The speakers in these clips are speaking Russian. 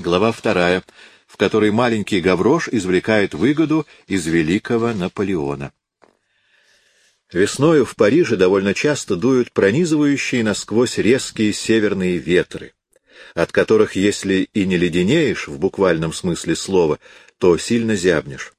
Глава вторая, в которой маленький Гаврош извлекает выгоду из великого Наполеона. Весною в Париже довольно часто дуют пронизывающие насквозь резкие северные ветры, от которых, если и не леденеешь в буквальном смысле слова, то сильно зябнешь.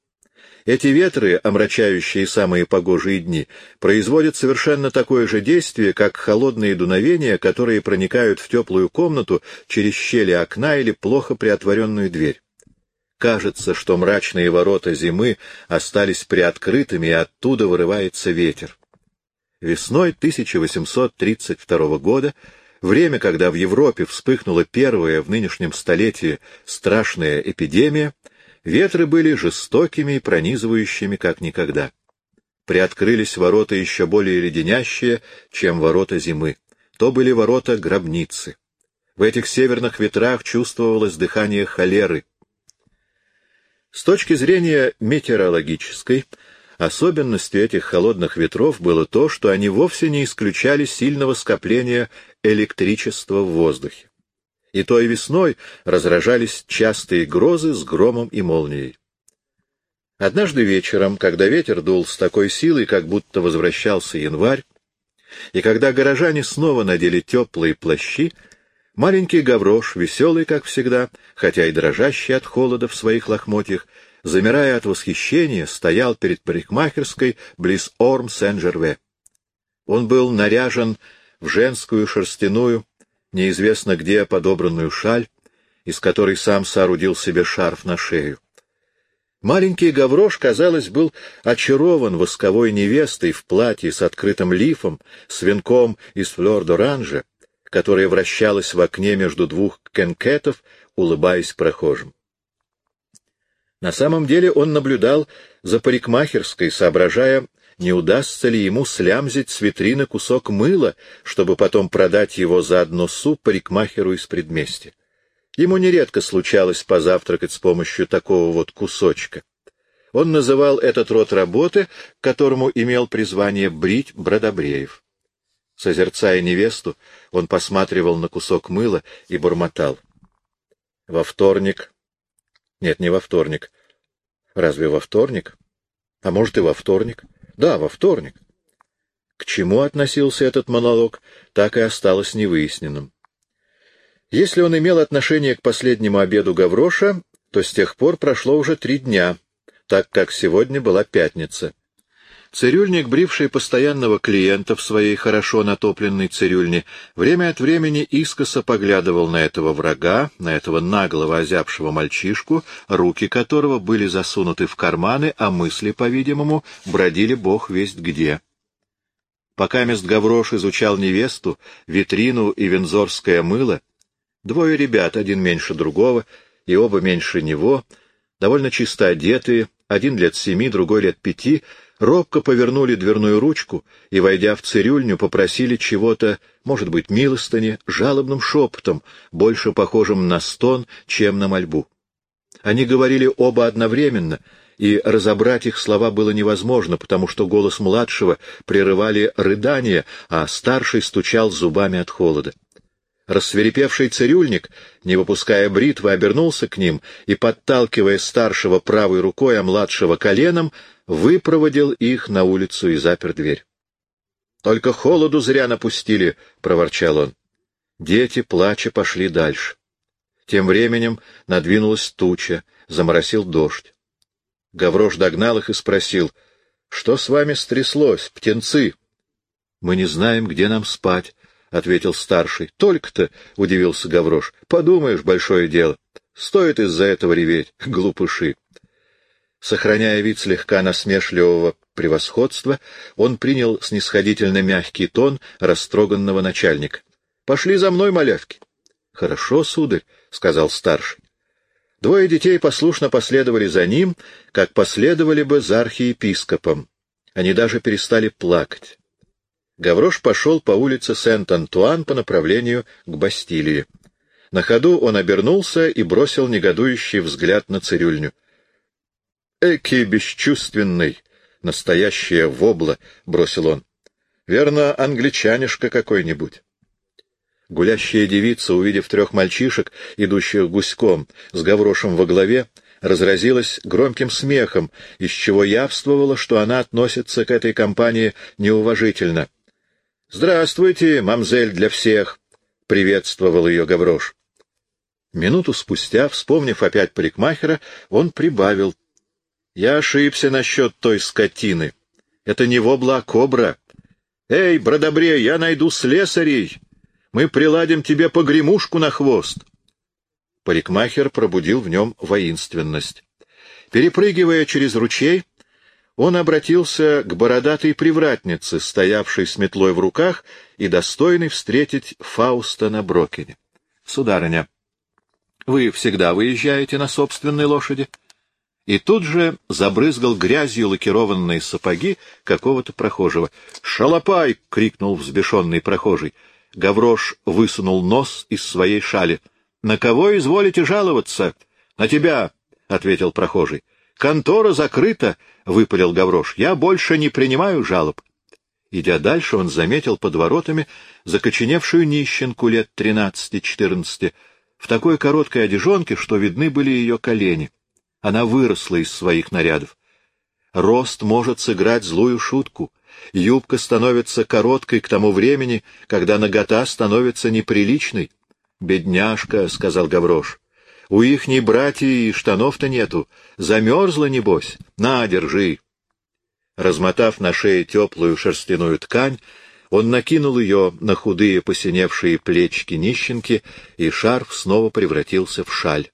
Эти ветры, омрачающие самые погожие дни, производят совершенно такое же действие, как холодные дуновения, которые проникают в теплую комнату через щели окна или плохо приотворенную дверь. Кажется, что мрачные ворота зимы остались приоткрытыми, и оттуда вырывается ветер. Весной 1832 года, время, когда в Европе вспыхнула первая в нынешнем столетии страшная эпидемия, Ветры были жестокими и пронизывающими, как никогда. Приоткрылись ворота еще более леденящие, чем ворота зимы. То были ворота гробницы. В этих северных ветрах чувствовалось дыхание холеры. С точки зрения метеорологической, особенностью этих холодных ветров было то, что они вовсе не исключали сильного скопления электричества в воздухе и той весной разражались частые грозы с громом и молнией. Однажды вечером, когда ветер дул с такой силой, как будто возвращался январь, и когда горожане снова надели теплые плащи, маленький Гаврош, веселый, как всегда, хотя и дрожащий от холода в своих лохмотьях, замирая от восхищения, стоял перед парикмахерской близ Орм Сен-Жерве. Он был наряжен в женскую шерстяную, неизвестно где подобранную шаль, из которой сам соорудил себе шарф на шею. Маленький Гаврош, казалось, был очарован восковой невестой в платье с открытым лифом, с венком из флёр-д'оранжа, которая вращалась в окне между двух кенкетов, улыбаясь прохожим. На самом деле он наблюдал за парикмахерской, соображая, не удастся ли ему слямзить с витрины кусок мыла, чтобы потом продать его за одну су парикмахеру из предместья. Ему нередко случалось позавтракать с помощью такого вот кусочка. Он называл этот род работы, которому имел призвание брить бродобреев. Созерцая невесту, он посматривал на кусок мыла и бормотал. Во вторник... Нет, не во вторник. Разве во вторник? А может, и во вторник. Да, во вторник. К чему относился этот монолог, так и осталось невыясненным. Если он имел отношение к последнему обеду Гавроша, то с тех пор прошло уже три дня, так как сегодня была пятница. Цирюльник, бривший постоянного клиента в своей хорошо натопленной цирюльне, время от времени искоса поглядывал на этого врага, на этого наглого озябшего мальчишку, руки которого были засунуты в карманы, а мысли, по-видимому, бродили бог весть где. Пока мест Гаврош изучал невесту, витрину и вензорское мыло, двое ребят, один меньше другого и оба меньше него, довольно чисто одетые, один лет семи, другой лет пяти, робко повернули дверную ручку и, войдя в цирюльню, попросили чего-то, может быть, милостыни, жалобным шепотом, больше похожим на стон, чем на мольбу. Они говорили оба одновременно, и разобрать их слова было невозможно, потому что голос младшего прерывали рыдания, а старший стучал зубами от холода. Рассверепевший цирюльник, не выпуская бритвы, обернулся к ним и, подталкивая старшего правой рукой, а младшего коленом, выпроводил их на улицу и запер дверь. — Только холоду зря напустили, — проворчал он. Дети, плача, пошли дальше. Тем временем надвинулась туча, заморосил дождь. Гаврош догнал их и спросил, — Что с вами стряслось, птенцы? — Мы не знаем, где нам спать, — ответил старший. — Только-то, — удивился Гаврош, — подумаешь, большое дело. Стоит из-за этого реветь, глупыши. Сохраняя вид слегка насмешливого превосходства, он принял снисходительно мягкий тон растроганного начальника. — Пошли за мной, малявки. — Хорошо, сударь, — сказал старший. Двое детей послушно последовали за ним, как последовали бы за архиепископом. Они даже перестали плакать. Гаврош пошел по улице Сент-Антуан по направлению к Бастилии. На ходу он обернулся и бросил негодующий взгляд на цирюльню. Эки бесчувственный, настоящая вобла, — бросил он. — Верно, англичанишка какой-нибудь. Гулящая девица, увидев трех мальчишек, идущих гуськом, с гаврошем во главе, разразилась громким смехом, из чего явствовало, что она относится к этой компании неуважительно. — Здравствуйте, мамзель для всех! — приветствовал ее Гаврош. Минуту спустя, вспомнив опять парикмахера, он прибавил. — Я ошибся насчет той скотины. Это не вобла, а кобра. Эй, бродобре, я найду слесарей! Мы приладим тебе погремушку на хвост. Парикмахер пробудил в нем воинственность. Перепрыгивая через ручей, он обратился к бородатой привратнице, стоявшей с метлой в руках и достойной встретить Фауста на Брокене. — Сударыня, вы всегда выезжаете на собственной лошади? И тут же забрызгал грязью лакированные сапоги какого-то прохожего. «Шалопай!» — крикнул взбешенный прохожий. Гаврош высунул нос из своей шали. — На кого изволите жаловаться? — На тебя, — ответил прохожий. — Контора закрыта, — выпалил Гаврош. — Я больше не принимаю жалоб. Идя дальше, он заметил под воротами закоченевшую нищенку лет тринадцати-четырнадцати, в такой короткой одежонке, что видны были ее колени. Она выросла из своих нарядов. Рост может сыграть злую шутку — Юбка становится короткой к тому времени, когда нагота становится неприличной. «Бедняжка», — сказал Гаврош, — «у ихней братьи штанов-то нету. Замерзла, небось? На, держи». Размотав на шее теплую шерстяную ткань, он накинул ее на худые посиневшие плечики нищенки, и шарф снова превратился в шаль.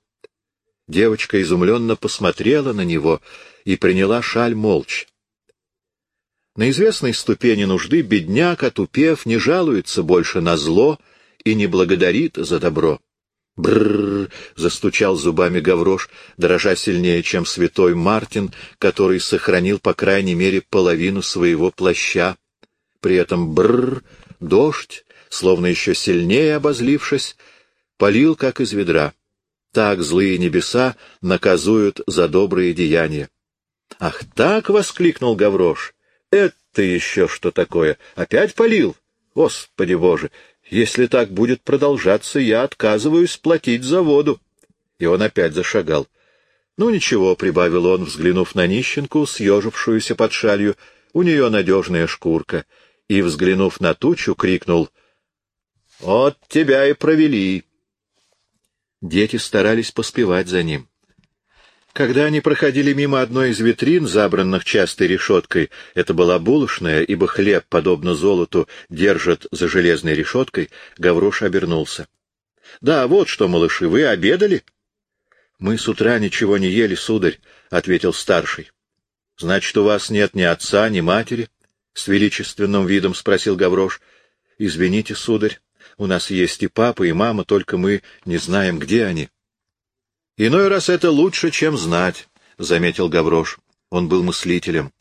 Девочка изумленно посмотрела на него и приняла шаль молча. На известной ступени нужды бедняк, отупев, не жалуется больше на зло и не благодарит за добро. Бррр! застучал зубами Гаврош, дрожа сильнее, чем святой Мартин, который сохранил, по крайней мере, половину своего плаща. При этом бррр, дождь, словно еще сильнее обозлившись, полил, как из ведра. Так злые небеса наказуют за добрые деяния. «Ах так!» — воскликнул Гаврош. Это еще что такое? Опять полил? Господи Боже! Если так будет продолжаться, я отказываюсь платить за воду. И он опять зашагал. Ну ничего, — прибавил он, взглянув на нищенку, съежившуюся под шалью, — у нее надежная шкурка. И, взглянув на тучу, крикнул, — Вот тебя и провели. Дети старались поспевать за ним. Когда они проходили мимо одной из витрин, забранных частой решеткой, это была булочная, ибо хлеб, подобно золоту, держат за железной решеткой, Гаврош обернулся. — Да, вот что, малыши, вы обедали? — Мы с утра ничего не ели, сударь, — ответил старший. — Значит, у вас нет ни отца, ни матери? — с величественным видом спросил Гаврош. — Извините, сударь, у нас есть и папа, и мама, только мы не знаем, где они. — Иной раз это лучше, чем знать, — заметил Гаврош. Он был мыслителем.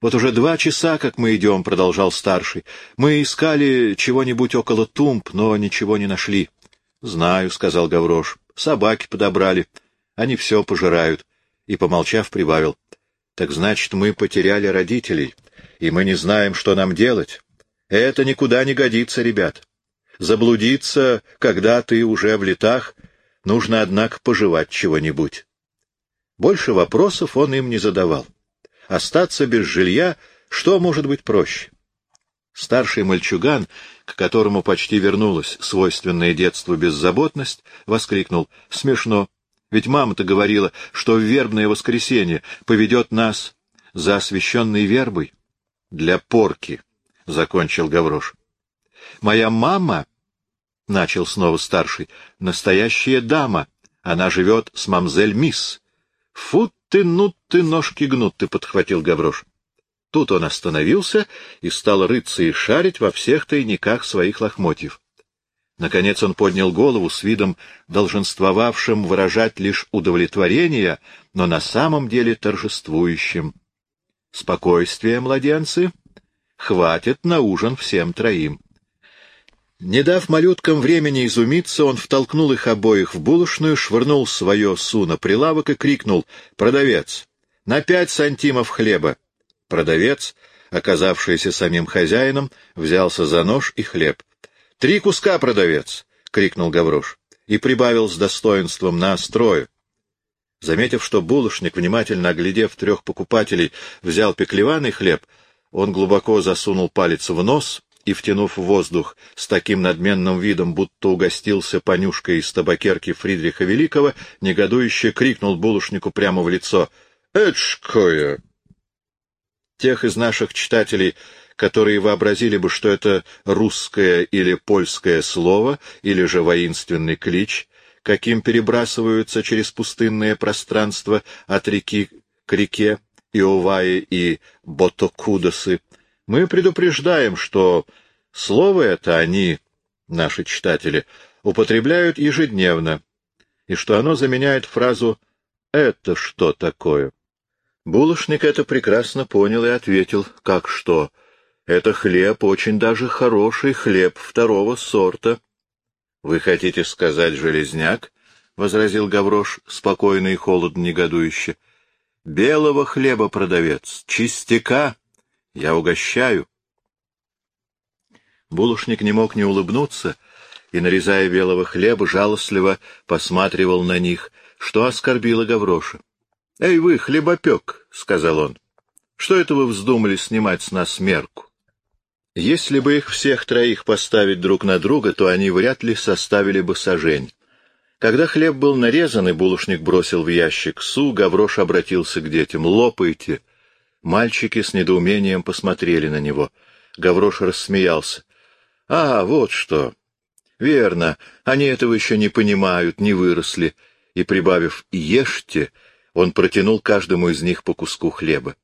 Вот уже два часа, как мы идем, — продолжал старший. Мы искали чего-нибудь около тумб, но ничего не нашли. — Знаю, — сказал Гаврош. — Собаки подобрали. Они все пожирают. И, помолчав, прибавил. — Так значит, мы потеряли родителей, и мы не знаем, что нам делать. Это никуда не годится, ребят. Заблудиться, когда ты уже в летах, Нужно, однако, пожевать чего-нибудь. Больше вопросов он им не задавал. Остаться без жилья, что может быть проще? Старший мальчуган, к которому почти вернулась свойственная детству беззаботность, воскликнул «Смешно! Ведь мама-то говорила, что в вербное воскресенье поведет нас за освященной вербой для порки», — закончил Гаврош. «Моя мама — начал снова старший, — настоящая дама. Она живет с мамзель Мисс. — Фу ты, ну ты, ножки гнут, ты, — подхватил Гаврош. Тут он остановился и стал рыться и шарить во всех тайниках своих лохмотьев. Наконец он поднял голову с видом, долженствовавшим выражать лишь удовлетворение, но на самом деле торжествующим. — Спокойствие, младенцы! Хватит на ужин всем троим. Не дав малюткам времени изумиться, он втолкнул их обоих в булочную, швырнул свое су на прилавок и крикнул «Продавец! На пять сантимов хлеба!» Продавец, оказавшийся самим хозяином, взялся за нож и хлеб. Три куска, продавец! — крикнул Гаврош и прибавил с достоинством на строю. Заметив, что булочник, внимательно оглядев трех покупателей, взял пеклеванный хлеб, он глубоко засунул палец в нос и, втянув воздух с таким надменным видом, будто угостился понюшкой из табакерки Фридриха Великого, негодующе крикнул булочнику прямо в лицо. «Эчкое!» Тех из наших читателей, которые вообразили бы, что это русское или польское слово, или же воинственный клич, каким перебрасываются через пустынное пространство от реки к реке Иоваи и Ботокудосы, мы предупреждаем, что слово это они, наши читатели, употребляют ежедневно, и что оно заменяет фразу «это что такое?». Булочник это прекрасно понял и ответил, как что. Это хлеб, очень даже хороший хлеб второго сорта. — Вы хотите сказать железняк? — возразил Гаврош, спокойно и холодно негодующе. — Белого хлеба продавец, чистяка. Я угощаю. Булушник не мог не улыбнуться и, нарезая белого хлеба, жалостливо посматривал на них, что оскорбило Гавроша. — Эй вы, хлебопек, — сказал он, — что это вы вздумали снимать с нас мерку? Если бы их всех троих поставить друг на друга, то они вряд ли составили бы сажень. Когда хлеб был нарезан и булочник бросил в ящик су, Гаврош обратился к детям. «Лопайте!» Мальчики с недоумением посмотрели на него. Гаврош рассмеялся. «А, вот что! Верно, они этого еще не понимают, не выросли». И, прибавив «ешьте», он протянул каждому из них по куску хлеба.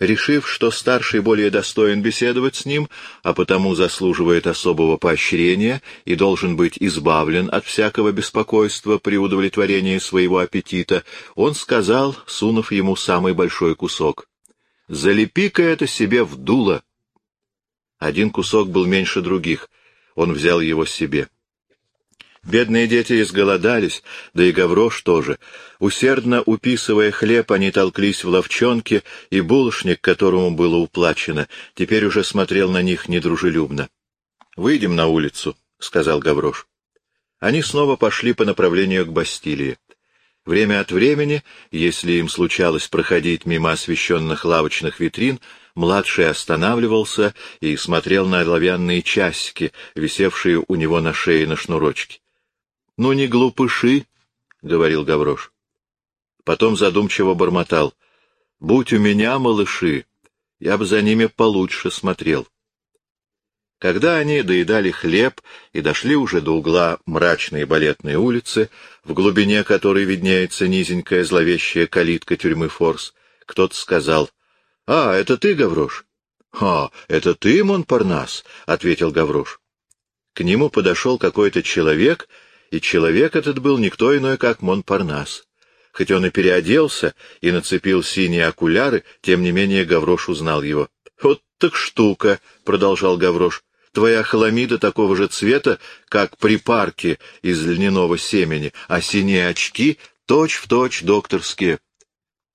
Решив, что старший более достоин беседовать с ним, а потому заслуживает особого поощрения и должен быть избавлен от всякого беспокойства при удовлетворении своего аппетита, он сказал, сунув ему самый большой кусок, «Залепи-ка это себе в дуло». Один кусок был меньше других, он взял его себе. Бедные дети изголодались, да и Гаврош тоже. Усердно уписывая хлеб, они толклись в ловчонке, и булочник, которому было уплачено, теперь уже смотрел на них недружелюбно. — Выйдем на улицу, — сказал Гаврош. Они снова пошли по направлению к Бастилии. Время от времени, если им случалось проходить мимо освещенных лавочных витрин, младший останавливался и смотрел на оловянные часики, висевшие у него на шее на шнурочке. — Ну, не глупыши, — говорил Гаврош. Потом задумчиво бормотал. — Будь у меня малыши, я бы за ними получше смотрел. Когда они доедали хлеб и дошли уже до угла мрачной балетной улицы, в глубине которой виднеется низенькая зловещая калитка тюрьмы Форс, кто-то сказал, — А, это ты, Гаврош? — А, это ты, Монпарнас? — ответил Гаврош. К нему подошел какой-то человек и человек этот был никто иной, как Монпарнас. Хоть он и переоделся и нацепил синие окуляры, тем не менее Гаврош узнал его. — Вот так штука, — продолжал Гаврош. — Твоя хламида такого же цвета, как припарки из льняного семени, а синие очки точь-в-точь точь докторские.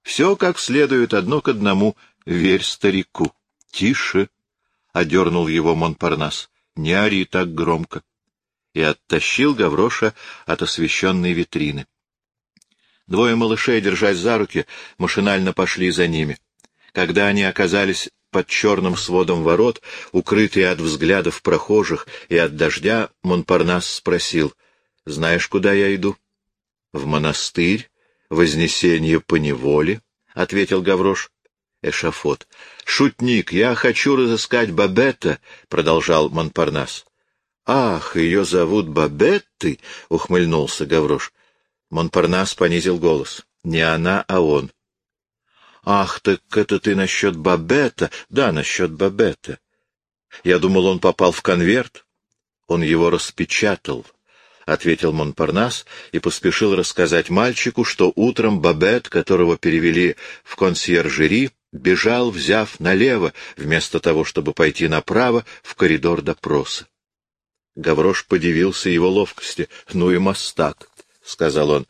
Все как следует одно к одному, верь старику. — Тише, — одернул его Монпарнас, — не ори так громко и оттащил Гавроша от освещенной витрины. Двое малышей, держась за руки, машинально пошли за ними. Когда они оказались под черным сводом ворот, укрытые от взглядов прохожих и от дождя, Монпарнас спросил, — Знаешь, куда я иду? — В монастырь, вознесение по неволе, — ответил Гаврош. Эшафот. — Шутник, я хочу разыскать Бабетта, — продолжал Монпарнас. «Ах, ее зовут Бабетты!» — ухмыльнулся Гаврош. Монпарнас понизил голос. «Не она, а он». «Ах, так это ты насчет Бабетта?» «Да, насчет Бабетта. Я думал, он попал в конверт. Он его распечатал». — ответил Монпарнас и поспешил рассказать мальчику, что утром Бабет, которого перевели в консьержери, бежал, взяв налево, вместо того, чтобы пойти направо, в коридор допроса. Гаврош подивился его ловкости. — Ну и мастак, — сказал он.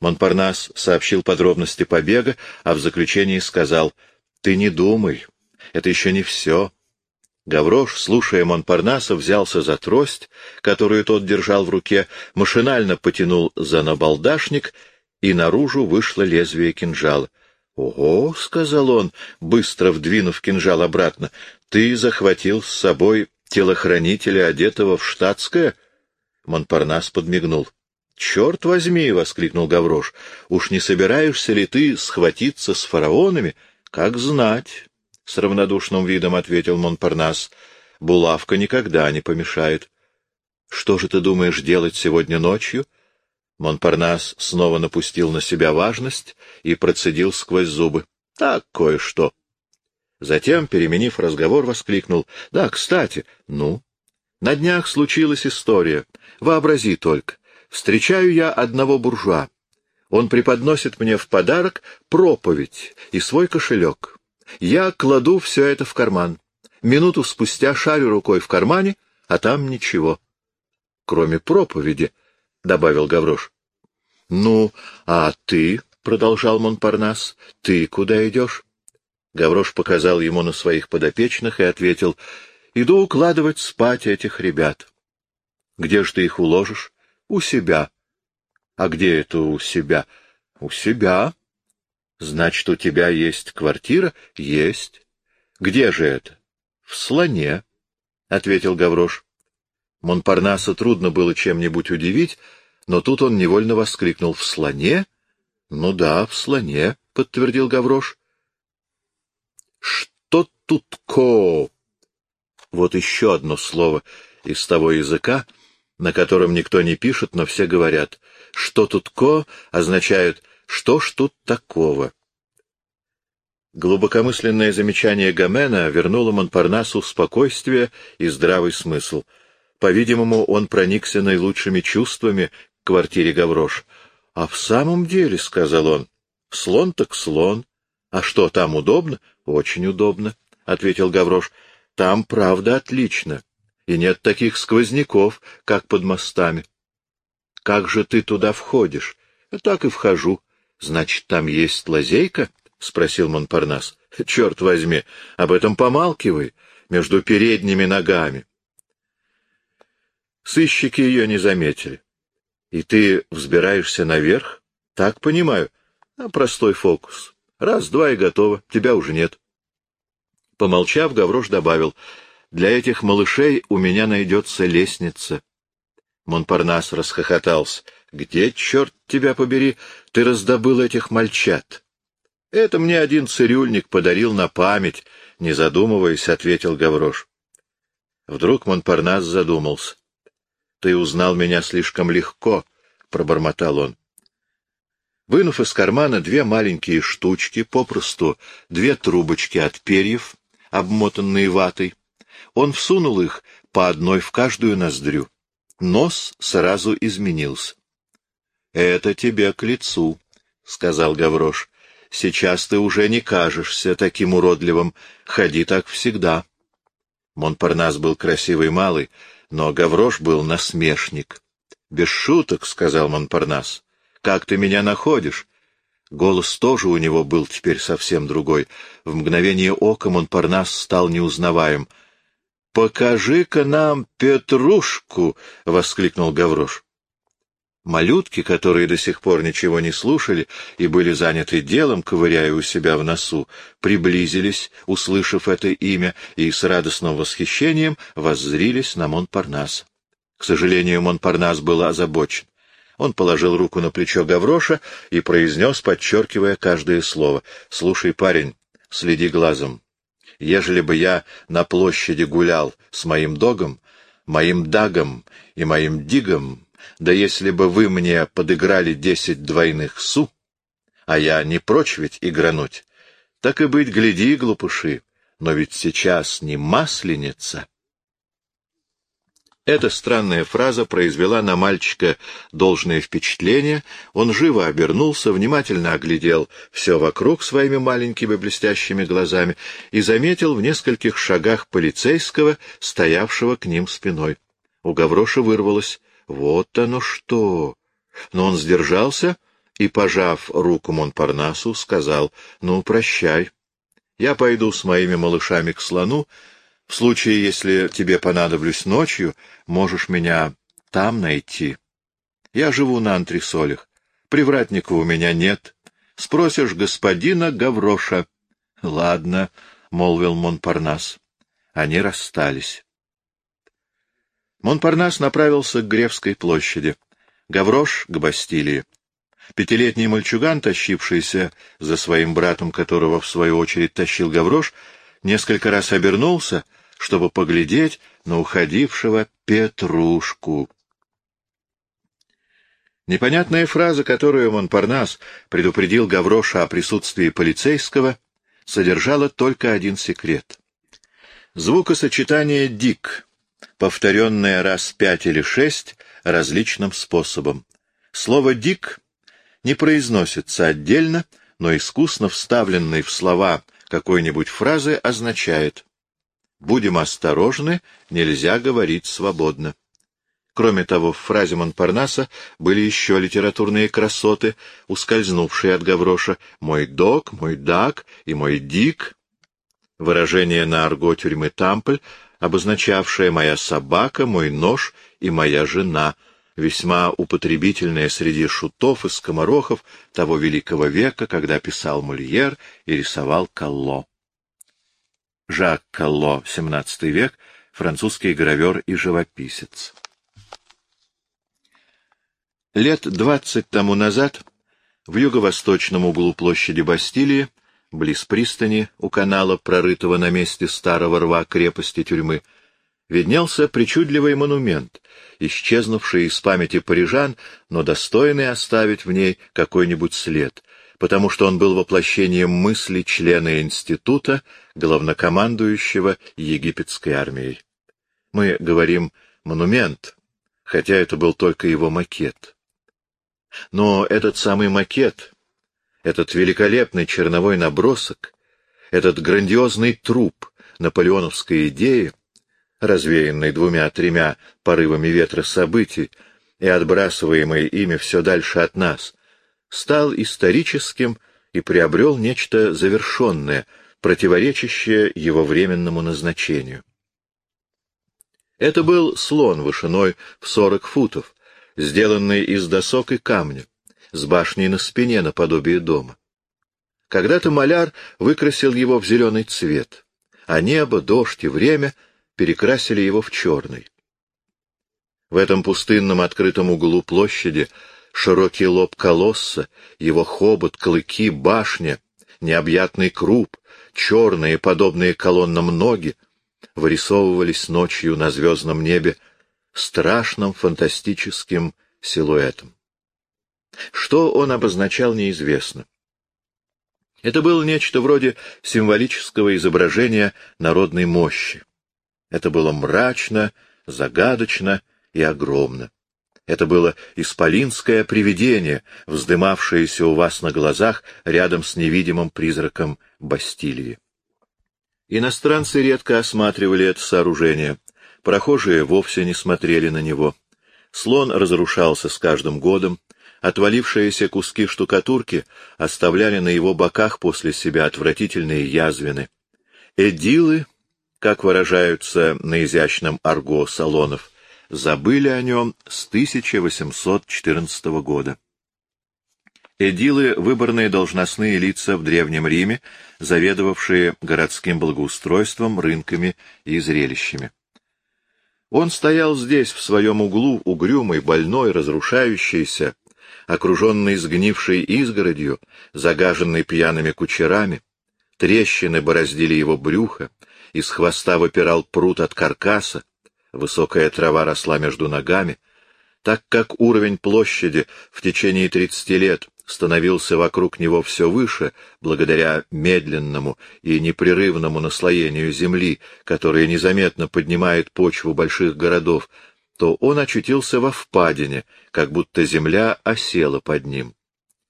Монпарнас сообщил подробности побега, а в заключении сказал, — Ты не думай, это еще не все. Гаврош, слушая Монпарнаса, взялся за трость, которую тот держал в руке, машинально потянул за набалдашник, и наружу вышло лезвие кинжала. «Ого!» — сказал он, быстро вдвинув кинжал обратно. «Ты захватил с собой телохранителя, одетого в штатское?» Монпарнас подмигнул. «Черт возьми!» — воскликнул Гаврош. «Уж не собираешься ли ты схватиться с фараонами? Как знать!» — с равнодушным видом ответил Монпарнас. «Булавка никогда не помешает». «Что же ты думаешь делать сегодня ночью?» Монпарнас снова напустил на себя важность и процедил сквозь зубы. — Так, кое-что. Затем, переменив разговор, воскликнул. — Да, кстати, ну? На днях случилась история. Вообрази только. Встречаю я одного буржуа. Он преподносит мне в подарок проповедь и свой кошелек. Я кладу все это в карман. Минуту спустя шарю рукой в кармане, а там ничего. Кроме проповеди —— добавил Гаврош. — Ну, а ты, — продолжал Монпарнас, — ты куда идешь? Гаврош показал ему на своих подопечных и ответил, — иду укладывать спать этих ребят. — Где ж ты их уложишь? — У себя. — А где это у себя? — У себя. — Значит, у тебя есть квартира? — Есть. — Где же это? — В слоне, — ответил Гаврош. Монпарнаса трудно было чем-нибудь удивить, но тут он невольно воскликнул. — В слоне? — Ну да, в слоне, — подтвердил Гаврош. — Что тут ко? Вот еще одно слово из того языка, на котором никто не пишет, но все говорят. «Что тут ко» означает «что ж тут такого». Глубокомысленное замечание Гомена вернуло Монпарнасу спокойствие и здравый смысл — по-видимому, он проникся наилучшими чувствами к квартире Гаврош. — А в самом деле, — сказал он, — слон так слон. А что, там удобно? — Очень удобно, — ответил Гаврош. — Там, правда, отлично. И нет таких сквозняков, как под мостами. — Как же ты туда входишь? — Так и вхожу. — Значит, там есть лазейка? — спросил Монпарнас. — Черт возьми, об этом помалкивай, между передними ногами. Сыщики ее не заметили. И ты взбираешься наверх? Так понимаю. А простой фокус. Раз, два и готово. Тебя уже нет. Помолчав, Гаврош добавил. Для этих малышей у меня найдется лестница. Монпарнас расхохотался. Где, черт тебя побери, ты раздобыл этих мальчат? Это мне один цирюльник подарил на память, не задумываясь, ответил Гаврош. Вдруг Монпарнас задумался. Ты узнал меня слишком легко, — пробормотал он. Вынув из кармана две маленькие штучки, попросту две трубочки от перьев, обмотанные ватой, он всунул их по одной в каждую ноздрю. Нос сразу изменился. — Это тебе к лицу, — сказал Гаврош. — Сейчас ты уже не кажешься таким уродливым. Ходи так всегда. Монпарнас был красивый малый, но Гаврош был насмешник. — Без шуток, — сказал Монпарнас. — Как ты меня находишь? Голос тоже у него был теперь совсем другой. В мгновение ока Монпарнас стал неузнаваем. — Покажи-ка нам Петрушку! — воскликнул Гаврош. Малютки, которые до сих пор ничего не слушали и были заняты делом, ковыряя у себя в носу, приблизились, услышав это имя, и с радостным восхищением воззрились на Монпарнас. К сожалению, Монпарнас был озабочен. Он положил руку на плечо Гавроша и произнес, подчеркивая каждое слово, «Слушай, парень, следи глазом. Ежели бы я на площади гулял с моим догом, моим дагом и моим дигом, да если бы вы мне подыграли десять двойных су, а я не прочь ведь игрануть, так и быть, гляди, глупыши, но ведь сейчас не масленица. Эта странная фраза произвела на мальчика должное впечатление, он живо обернулся, внимательно оглядел все вокруг своими маленькими блестящими глазами и заметил в нескольких шагах полицейского, стоявшего к ним спиной. У Гавроша вырвалось вот оно что! Но он сдержался и, пожав руку Монпарнасу, сказал, «Ну, прощай. Я пойду с моими малышами к слону, В случае, если тебе понадоблюсь ночью, можешь меня там найти. Я живу на антресолях. Привратника у меня нет. Спросишь господина Гавроша. — Ладно, — молвил Монпарнас. Они расстались. Монпарнас направился к Гревской площади, Гаврош — к Бастилии. Пятилетний мальчуган, тащившийся за своим братом, которого, в свою очередь, тащил Гаврош, несколько раз обернулся, чтобы поглядеть на уходившего Петрушку. Непонятная фраза, которую Монпарнас предупредил Гавроша о присутствии полицейского, содержала только один секрет. Звукосочетание «дик», повторенное раз пять или шесть различным способом. Слово «дик» не произносится отдельно, но искусно вставленный в слова какой-нибудь фразы означает «Будем осторожны, нельзя говорить свободно». Кроме того, в фразе Монпарнаса были еще литературные красоты, ускользнувшие от Гавроша «мой док», «мой дак» и «мой дик», выражение на арго тюрьмы Тампль, обозначавшее «моя собака», «мой нож» и «моя жена», весьма употребительное среди шутов и скоморохов того великого века, когда писал Мольер и рисовал Калло. Жак Калло, XVII век, французский гравер и живописец. Лет двадцать тому назад в юго-восточном углу площади Бастилии, близ пристани у канала, прорытого на месте старого рва крепости тюрьмы, виднелся причудливый монумент, исчезнувший из памяти парижан, но достойный оставить в ней какой-нибудь след, потому что он был воплощением мысли члена института, главнокомандующего египетской армией. Мы говорим «монумент», хотя это был только его макет. Но этот самый макет, этот великолепный черновой набросок, этот грандиозный труп наполеоновской идеи, развеянный двумя-тремя порывами ветра событий и отбрасываемый ими все дальше от нас, стал историческим и приобрел нечто завершенное, противоречащее его временному назначению. Это был слон вышиной в сорок футов, сделанный из досок и камня, с башней на спине наподобие дома. Когда-то маляр выкрасил его в зеленый цвет, а небо, дождь и время перекрасили его в черный. В этом пустынном открытом углу площади широкий лоб колосса, его хобот, клыки, башня, необъятный круп, черные, подобные колоннам ноги, вырисовывались ночью на звездном небе страшным фантастическим силуэтом. Что он обозначал, неизвестно. Это было нечто вроде символического изображения народной мощи. Это было мрачно, загадочно и огромно. Это было исполинское привидение, вздымавшееся у вас на глазах рядом с невидимым призраком Бастилии. Иностранцы редко осматривали это сооружение. Прохожие вовсе не смотрели на него. Слон разрушался с каждым годом, отвалившиеся куски штукатурки оставляли на его боках после себя отвратительные язвины. Эдилы, как выражаются на изящном арго салонов, забыли о нем с 1814 года. Эдилы — выборные должностные лица в Древнем Риме, заведовавшие городским благоустройством, рынками и зрелищами. Он стоял здесь, в своем углу, угрюмый, больной, разрушающийся, окруженный сгнившей изгородью, загаженный пьяными кучерами. Трещины бороздили его брюхо, из хвоста выпирал пруд от каркаса, высокая трава росла между ногами. Так как уровень площади в течение тридцати лет становился вокруг него все выше, благодаря медленному и непрерывному наслоению земли, которое незаметно поднимает почву больших городов, то он очутился во впадине, как будто земля осела под ним.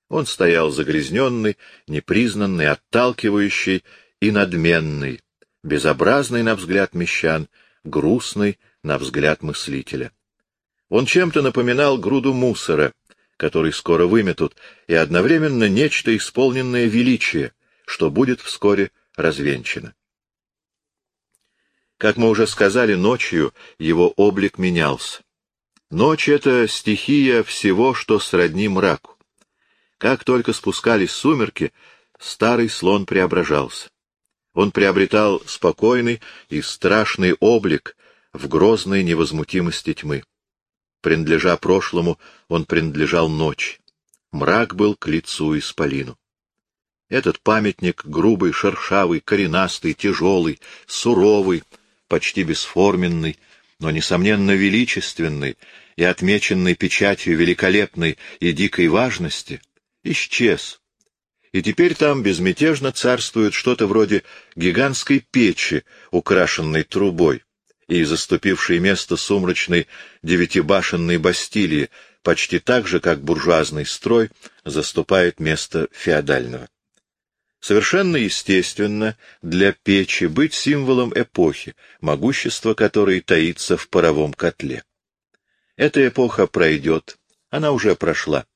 Он стоял загрязненный, непризнанный, отталкивающий и надменный, безобразный на взгляд мещан, грустный на взгляд мыслителя. Он чем-то напоминал груду мусора, который скоро выметут, и одновременно нечто исполненное величие, что будет вскоре развенчано. Как мы уже сказали, ночью его облик менялся. Ночь — это стихия всего, что сродни мраку. Как только спускались сумерки, старый слон преображался. Он приобретал спокойный и страшный облик в грозной невозмутимости тьмы. Принадлежа прошлому, он принадлежал ночи. Мрак был к лицу исполину. Этот памятник грубый, шершавый, коренастый, тяжелый, суровый, почти бесформенный, но, несомненно, величественный и отмеченный печатью великолепной и дикой важности, исчез. И теперь там безмятежно царствует что-то вроде гигантской печи, украшенной трубой, и заступившей место сумрачной девятибашенной Бастилии, почти так же, как буржуазный строй заступает место феодального. Совершенно естественно для печи быть символом эпохи, могущество которой таится в паровом котле. Эта эпоха пройдет, она уже прошла.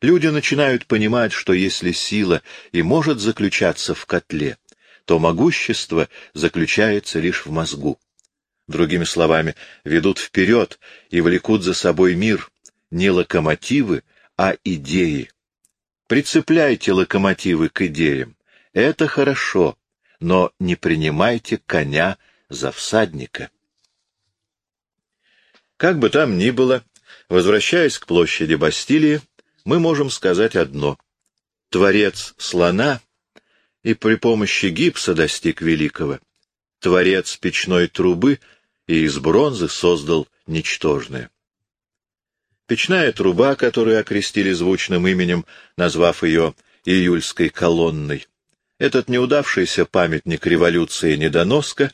Люди начинают понимать, что если сила и может заключаться в котле, то могущество заключается лишь в мозгу. Другими словами, ведут вперед и влекут за собой мир не локомотивы, а идеи. Прицепляйте локомотивы к идеям. Это хорошо, но не принимайте коня за всадника. Как бы там ни было, возвращаясь к площади Бастилии, мы можем сказать одно. Творец слона и при помощи гипса достиг великого. Творец печной трубы и из бронзы создал ничтожное. Печная труба, которую окрестили звучным именем, назвав ее июльской колонной. Этот неудавшийся памятник революции недоноска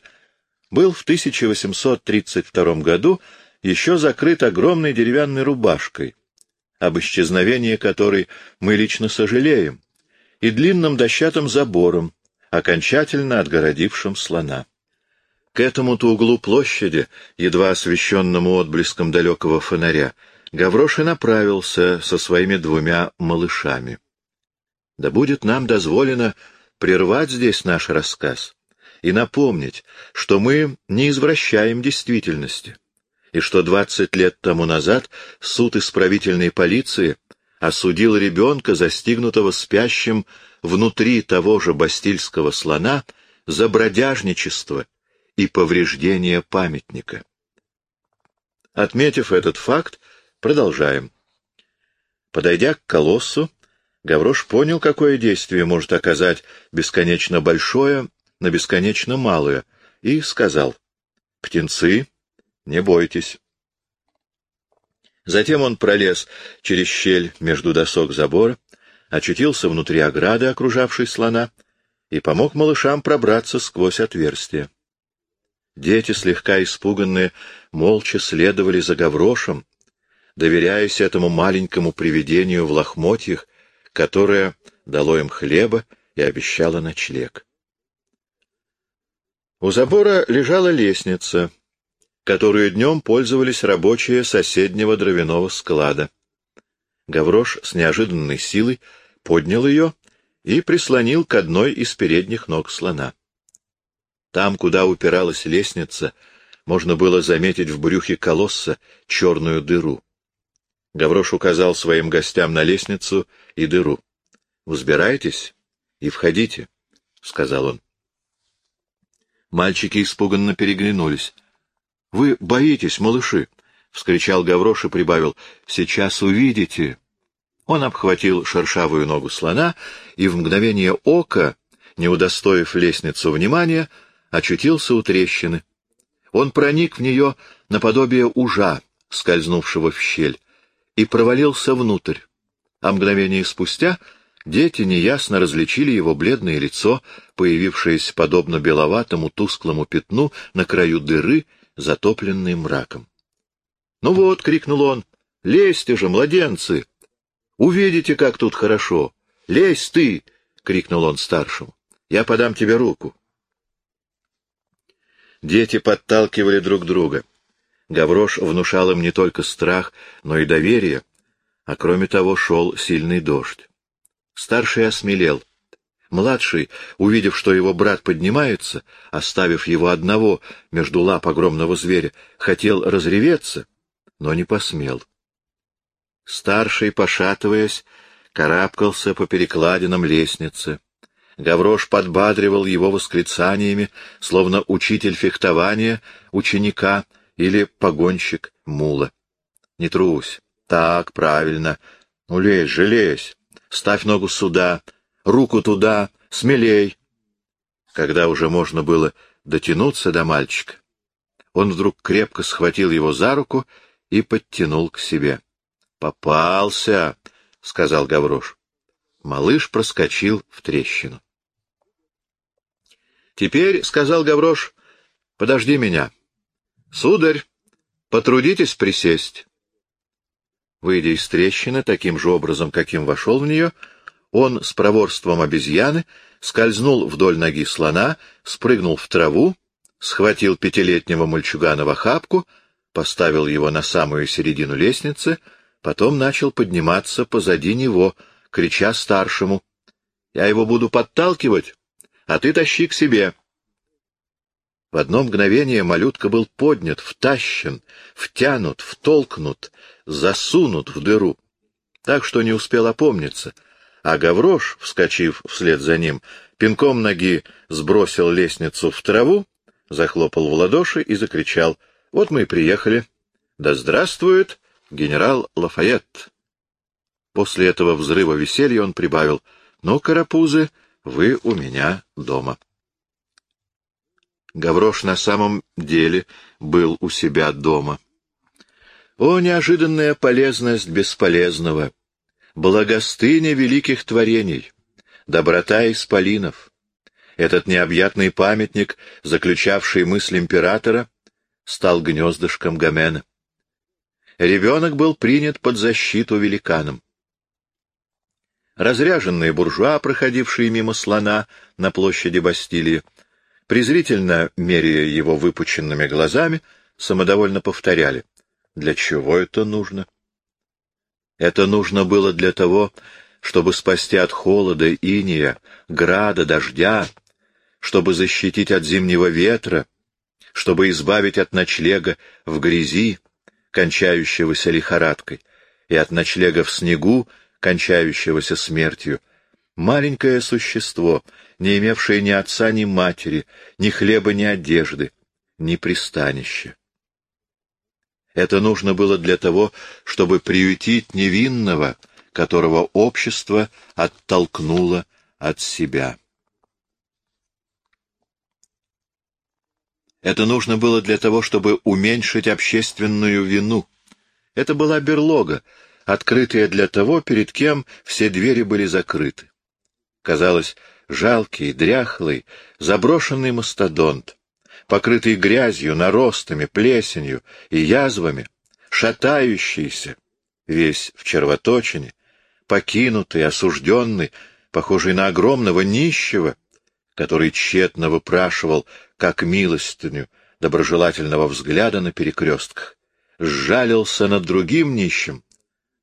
был в 1832 году еще закрыт огромной деревянной рубашкой, об исчезновении которой мы лично сожалеем, и длинным дощатым забором, окончательно отгородившим слона. К этому-то углу площади, едва освещенному отблеском далекого фонаря, Гаврош и направился со своими двумя малышами. Да будет нам дозволено прервать здесь наш рассказ и напомнить, что мы не извращаем действительности, и что двадцать лет тому назад суд исправительной полиции осудил ребенка, застигнутого спящим внутри того же бастильского слона, за бродяжничество и повреждение памятника. Отметив этот факт, Продолжаем. Подойдя к колоссу, Гаврош понял, какое действие может оказать бесконечно большое на бесконечно малое, и сказал, «Птенцы, не бойтесь». Затем он пролез через щель между досок забора, очутился внутри ограды, окружавшей слона, и помог малышам пробраться сквозь отверстие. Дети, слегка испуганные, молча следовали за Гаврошем, доверяясь этому маленькому привидению в лохмотьях, которое дало им хлеба и обещало ночлег. У забора лежала лестница, которую днем пользовались рабочие соседнего дровяного склада. Гаврош с неожиданной силой поднял ее и прислонил к одной из передних ног слона. Там, куда упиралась лестница, можно было заметить в брюхе колосса черную дыру. Гаврош указал своим гостям на лестницу и дыру. — Взбирайтесь и входите, — сказал он. Мальчики испуганно переглянулись. — Вы боитесь, малыши? — вскричал Гаврош и прибавил. — Сейчас увидите. Он обхватил шершавую ногу слона и в мгновение ока, не удостоив лестницу внимания, очутился у трещины. Он проник в нее наподобие ужа, скользнувшего в щель и провалился внутрь. А мгновение спустя дети неясно различили его бледное лицо, появившееся подобно беловатому тусклому пятну на краю дыры, затопленной мраком. — Ну вот, — крикнул он, — лезьте же, младенцы! Увидите, как тут хорошо! Лезь ты! — крикнул он старшему. — Я подам тебе руку. Дети подталкивали друг друга. Гаврош внушал им не только страх, но и доверие, а кроме того шел сильный дождь. Старший осмелел. Младший, увидев, что его брат поднимается, оставив его одного между лап огромного зверя, хотел разреветься, но не посмел. Старший, пошатываясь, карабкался по перекладинам лестницы. Гаврош подбадривал его восклицаниями, словно учитель фехтования ученика или погонщик мула. — Не трусь. Так, правильно. Ну, лезь же, лезь. Ставь ногу сюда, руку туда, смелей. Когда уже можно было дотянуться до мальчика, он вдруг крепко схватил его за руку и подтянул к себе. — Попался, — сказал Гаврош. Малыш проскочил в трещину. — Теперь, — сказал Гаврош, — подожди меня. — Сударь, потрудитесь присесть. Выйдя из трещины таким же образом, каким вошел в нее, он с проворством обезьяны скользнул вдоль ноги слона, спрыгнул в траву, схватил пятилетнего мальчугана в охапку, поставил его на самую середину лестницы, потом начал подниматься позади него, крича старшему. — Я его буду подталкивать, а ты тащи к себе. В одно мгновение малютка был поднят, втащен, втянут, втолкнут, засунут в дыру, так что не успел опомниться, а Гаврош, вскочив вслед за ним, пинком ноги сбросил лестницу в траву, захлопал в ладоши и закричал «Вот мы и приехали! Да здравствует генерал Лафайет!» После этого взрыва веселья он прибавил «Ну, карапузы, вы у меня дома». Гаврош на самом деле был у себя дома. О, неожиданная полезность бесполезного! Благостыня великих творений! Доброта исполинов! Этот необъятный памятник, заключавший мысль императора, стал гнездышком Гомена. Ребенок был принят под защиту великаном. Разряженные буржуа, проходившие мимо слона на площади Бастилии, презрительно меряя его выпученными глазами, самодовольно повторяли. Для чего это нужно? Это нужно было для того, чтобы спасти от холода, иния, града, дождя, чтобы защитить от зимнего ветра, чтобы избавить от ночлега в грязи, кончающегося лихорадкой, и от ночлега в снегу, кончающегося смертью. Маленькое существо, не имевшее ни отца, ни матери, ни хлеба, ни одежды, ни пристанища. Это нужно было для того, чтобы приютить невинного, которого общество оттолкнуло от себя. Это нужно было для того, чтобы уменьшить общественную вину. Это была берлога, открытая для того, перед кем все двери были закрыты. Казалось, жалкий, дряхлый, заброшенный мастодонт, покрытый грязью, наростами, плесенью и язвами, шатающийся, весь в червоточине, покинутый, осужденный, похожий на огромного нищего, который тщетно выпрашивал, как милостыню, доброжелательного взгляда на перекрестках, сжалился над другим нищим,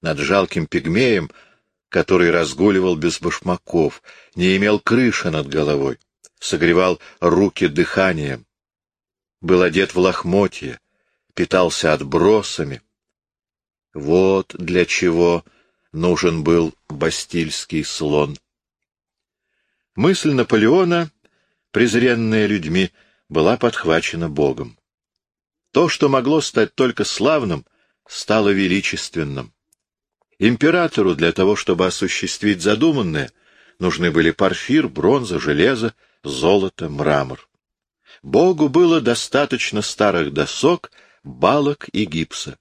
над жалким пигмеем, который разгуливал без башмаков, не имел крыши над головой, согревал руки дыханием, был одет в лохмотье, питался отбросами. Вот для чего нужен был бастильский слон. Мысль Наполеона, презренная людьми, была подхвачена Богом. То, что могло стать только славным, стало величественным. Императору для того, чтобы осуществить задуманное, нужны были порфир, бронза, железо, золото, мрамор. Богу было достаточно старых досок, балок и гипса.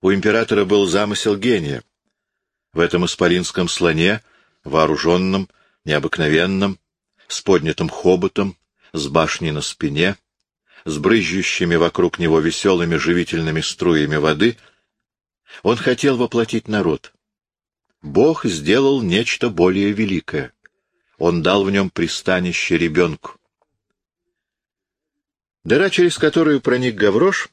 У императора был замысел гения. В этом исполинском слоне, вооруженном, необыкновенном, с поднятым хоботом, с башней на спине, с брызжущими вокруг него веселыми живительными струями воды — он хотел воплотить народ. Бог сделал нечто более великое. Он дал в нем пристанище ребенку. Дыра, через которую проник Гаврош,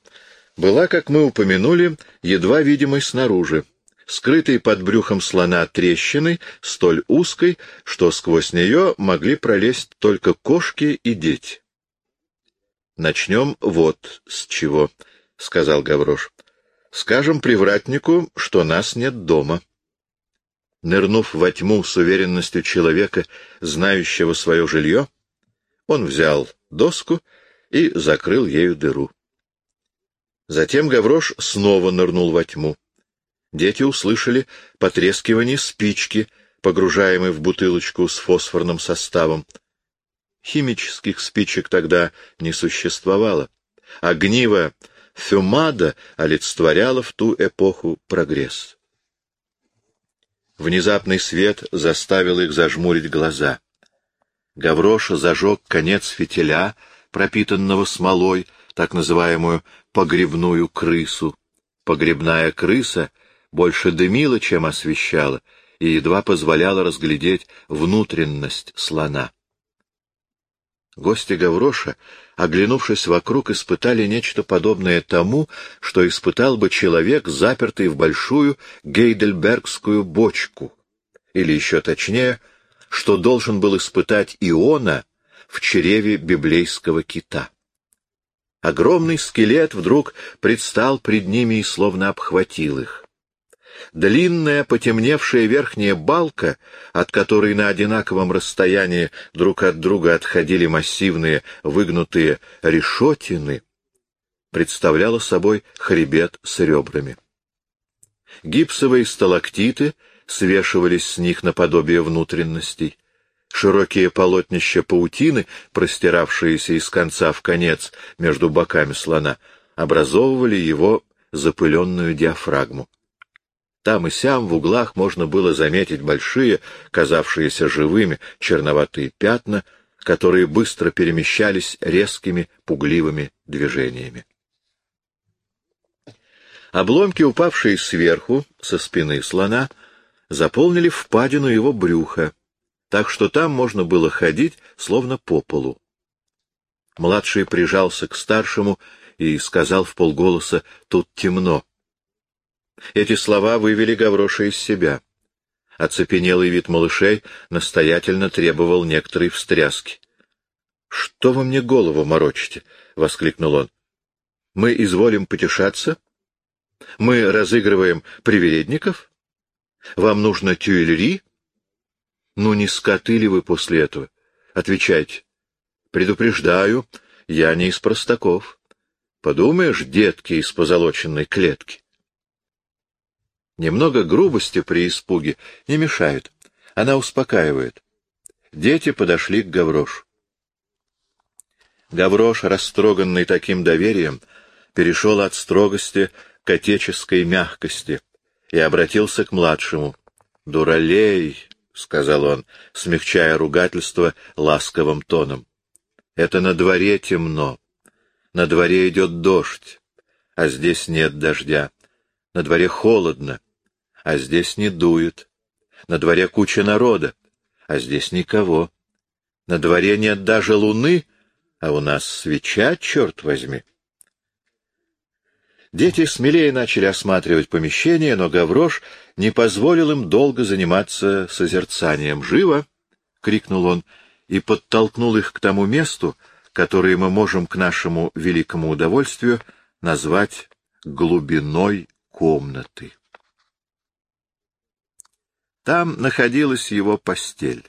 была, как мы упомянули, едва видимой снаружи, скрытой под брюхом слона трещиной, столь узкой, что сквозь нее могли пролезть только кошки и дети. «Начнем вот с чего», — сказал Гаврош. «Скажем привратнику, что нас нет дома». Нырнув во тьму с уверенностью человека, знающего свое жилье, он взял доску и закрыл ею дыру. Затем Гаврош снова нырнул во тьму. Дети услышали потрескивание спички, погружаемой в бутылочку с фосфорным составом. Химических спичек тогда не существовало. Огниво фюмада олицетворяло в ту эпоху прогресс. Внезапный свет заставил их зажмурить глаза. Гавроша зажег конец фитиля, пропитанного смолой, так называемую погребную крысу. Погребная крыса больше дымила, чем освещала, и едва позволяла разглядеть внутренность слона. Гости Гавроша, оглянувшись вокруг, испытали нечто подобное тому, что испытал бы человек, запертый в большую гейдельбергскую бочку, или еще точнее, что должен был испытать Иона в чреве библейского кита. Огромный скелет вдруг предстал пред ними и словно обхватил их. Длинная, потемневшая верхняя балка, от которой на одинаковом расстоянии друг от друга отходили массивные выгнутые решетины, представляла собой хребет с ребрами. Гипсовые сталактиты свешивались с них наподобие внутренностей. Широкие полотнища паутины, простиравшиеся из конца в конец между боками слона, образовывали его запыленную диафрагму. Там и сям в углах можно было заметить большие, казавшиеся живыми, черноватые пятна, которые быстро перемещались резкими, пугливыми движениями. Обломки, упавшие сверху, со спины слона, заполнили впадину его брюха, так что там можно было ходить, словно по полу. Младший прижался к старшему и сказал в полголоса «Тут темно». Эти слова вывели Гавроша из себя. Оцепенелый вид малышей настоятельно требовал некоторой встряски. — Что вы мне голову морочите? — воскликнул он. — Мы изволим потешаться? Мы разыгрываем привередников? Вам нужно тюэльри? Ну, не скоты ли вы после этого? Отвечайте. Предупреждаю, я не из простаков. Подумаешь, детки из позолоченной клетки. Немного грубости при испуге не мешает. Она успокаивает. Дети подошли к Гаврошу. Гаврош, растроганный таким доверием, перешел от строгости к отеческой мягкости и обратился к младшему. «Дуралей!» — сказал он, смягчая ругательство ласковым тоном. «Это на дворе темно. На дворе идет дождь, а здесь нет дождя. На дворе холодно, а здесь не дует. На дворе куча народа, а здесь никого. На дворе нет даже луны, а у нас свеча, черт возьми. Дети смелее начали осматривать помещение, но Гаврош не позволил им долго заниматься созерцанием. «Живо!» — крикнул он и подтолкнул их к тому месту, которое мы можем к нашему великому удовольствию назвать глубиной комнаты. Там находилась его постель.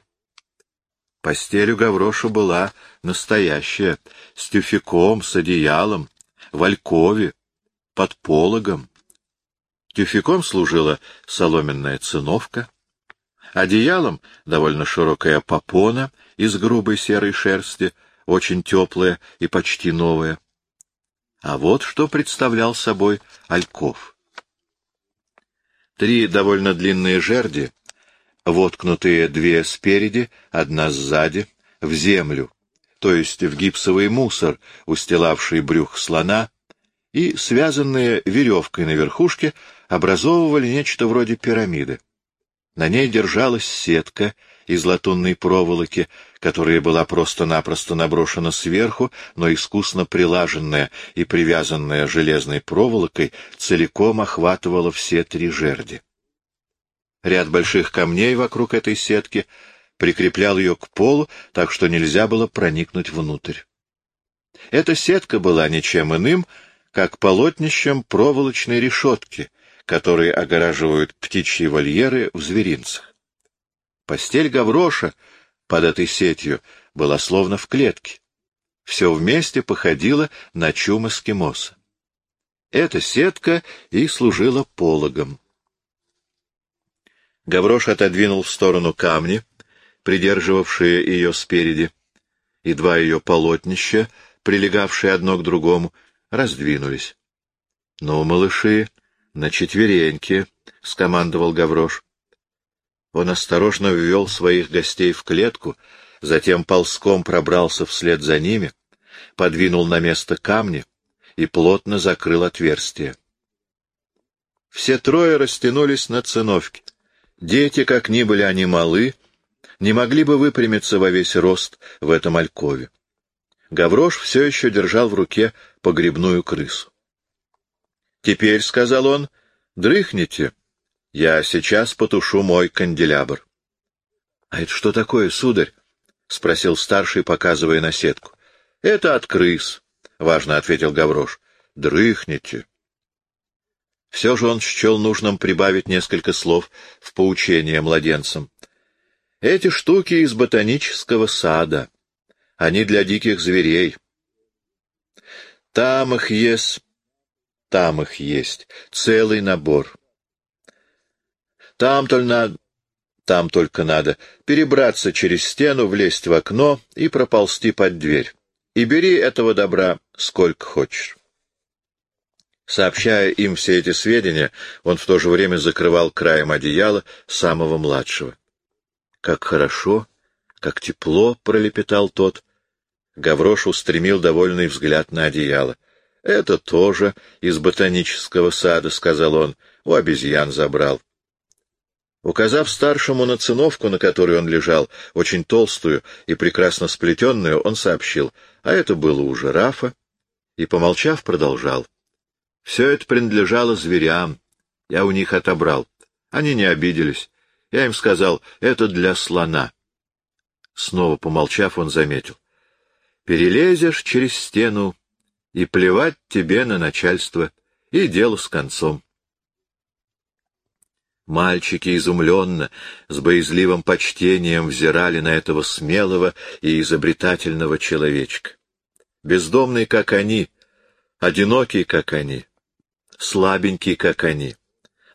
Постель у Гавроша была настоящая, с тюфяком, с одеялом, в алькове, под пологом. Тюфяком служила соломенная циновка, одеялом довольно широкая попона из грубой серой шерсти, очень теплая и почти новая. А вот что представлял собой альков. Три довольно длинные жерди — воткнутые две спереди, одна сзади, в землю, то есть в гипсовый мусор, устилавший брюх слона, и, связанные веревкой на верхушке, образовывали нечто вроде пирамиды. На ней держалась сетка из латунной проволоки, которая была просто-напросто наброшена сверху, но искусно прилаженная и привязанная железной проволокой, целиком охватывала все три жерди. Ряд больших камней вокруг этой сетки прикреплял ее к полу, так что нельзя было проникнуть внутрь. Эта сетка была ничем иным, как полотнищем проволочной решетки, которые огораживают птичьи вольеры в зверинцах. Постель Гавроша под этой сетью была словно в клетке. Все вместе походило на чум эскимоса. Эта сетка и служила пологом. Гаврош отодвинул в сторону камни, придерживавшие ее спереди, и два ее полотнища, прилегавшие одно к другому, раздвинулись. — Ну, малыши, на четвереньки, — скомандовал Гаврош. Он осторожно ввел своих гостей в клетку, затем ползком пробрался вслед за ними, подвинул на место камни и плотно закрыл отверстие. Все трое растянулись на циновке. Дети, как ни были они малы, не могли бы выпрямиться во весь рост в этом алькове. Гаврош все еще держал в руке погребную крысу. «Теперь, — сказал он, — дрыхните, я сейчас потушу мой канделябр. — А это что такое, сударь? — спросил старший, показывая на сетку. — Это от крыс, — важно ответил Гаврош. — Дрыхните. Все же он счел нужным прибавить несколько слов в поучение младенцам. Эти штуки из ботанического сада. Они для диких зверей. Там их есть, там их есть, целый набор. Там только надо, там только надо перебраться через стену, влезть в окно и проползти под дверь. И бери этого добра сколько хочешь. Сообщая им все эти сведения, он в то же время закрывал краем одеяла самого младшего. «Как хорошо, как тепло!» — пролепетал тот. Гаврош устремил довольный взгляд на одеяло. «Это тоже из ботанического сада», — сказал он. «У обезьян забрал». Указав старшему на циновку, на которой он лежал, очень толстую и прекрасно сплетенную, он сообщил, а это было у жирафа, и, помолчав, продолжал. Все это принадлежало зверям, я у них отобрал. Они не обиделись. Я им сказал, это для слона. Снова помолчав, он заметил. Перелезешь через стену, и плевать тебе на начальство, и дело с концом. Мальчики изумленно, с боязливым почтением взирали на этого смелого и изобретательного человечка. Бездомный, как они, одинокий, как они, слабенький, как они,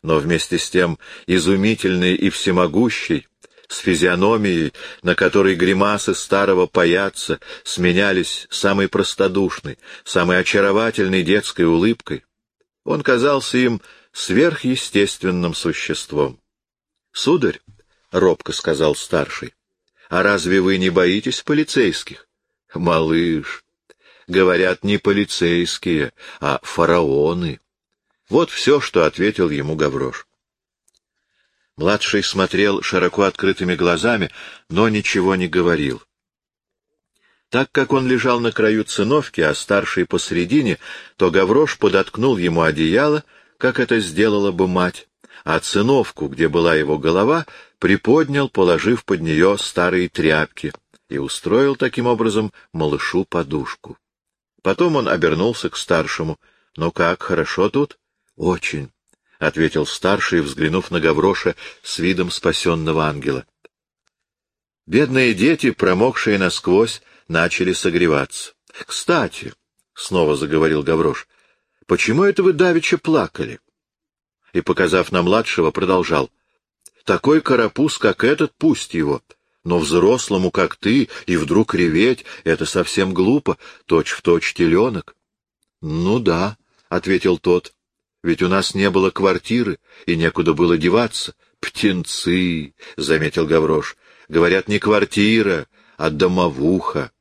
но вместе с тем изумительный и всемогущий, с физиономией, на которой гримасы старого паяца сменялись самой простодушной, самой очаровательной детской улыбкой, он казался им сверхъестественным существом. — Сударь, — робко сказал старший, — а разве вы не боитесь полицейских? — Малыш, говорят, не полицейские, а фараоны. Вот все, что ответил ему Гаврош. Младший смотрел широко открытыми глазами, но ничего не говорил. Так как он лежал на краю циновки, а старший посредине, то Гаврош подоткнул ему одеяло, как это сделала бы мать, а циновку, где была его голова, приподнял, положив под нее старые тряпки, и устроил таким образом малышу подушку. Потом он обернулся к старшему. — Ну как, хорошо тут? — Очень, — ответил старший, взглянув на Гавроша с видом спасенного ангела. Бедные дети, промокшие насквозь, начали согреваться. — Кстати, — снова заговорил Гаврош, — почему это вы давеча плакали? И, показав на младшего, продолжал. — Такой карапуз, как этот, пусть его. Но взрослому, как ты, и вдруг реветь — это совсем глупо, точь-в-точь точь теленок. — Ну да, — ответил тот, — ведь у нас не было квартиры, и некуда было деваться. — Птенцы, — заметил Гаврош, — говорят, не квартира, а домовуха.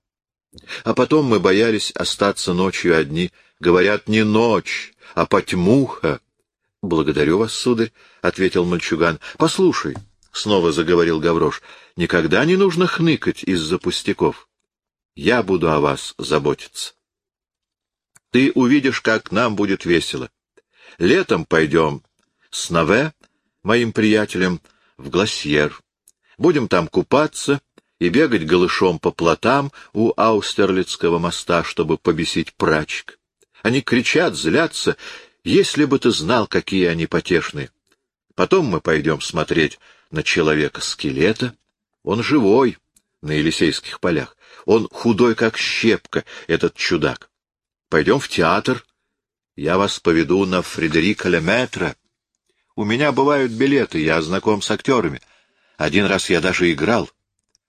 А потом мы боялись остаться ночью одни. Говорят, не ночь, а потьмуха. — Благодарю вас, сударь, — ответил мальчуган. — Послушай, — снова заговорил Гаврош, — никогда не нужно хныкать из-за пустяков. Я буду о вас заботиться. Ты увидишь, как нам будет весело. Летом пойдем с Наве, моим приятелем, в Гласьер. Будем там купаться и бегать голышом по плотам у Аустерлицкого моста, чтобы побесить прачек. Они кричат, злятся, если бы ты знал, какие они потешные. Потом мы пойдем смотреть на человека-скелета. Он живой на Елисейских полях. Он худой, как щепка, этот чудак. Пойдем в театр. Я вас поведу на Фредерика Леметра. У меня бывают билеты, я знаком с актерами. Один раз я даже играл.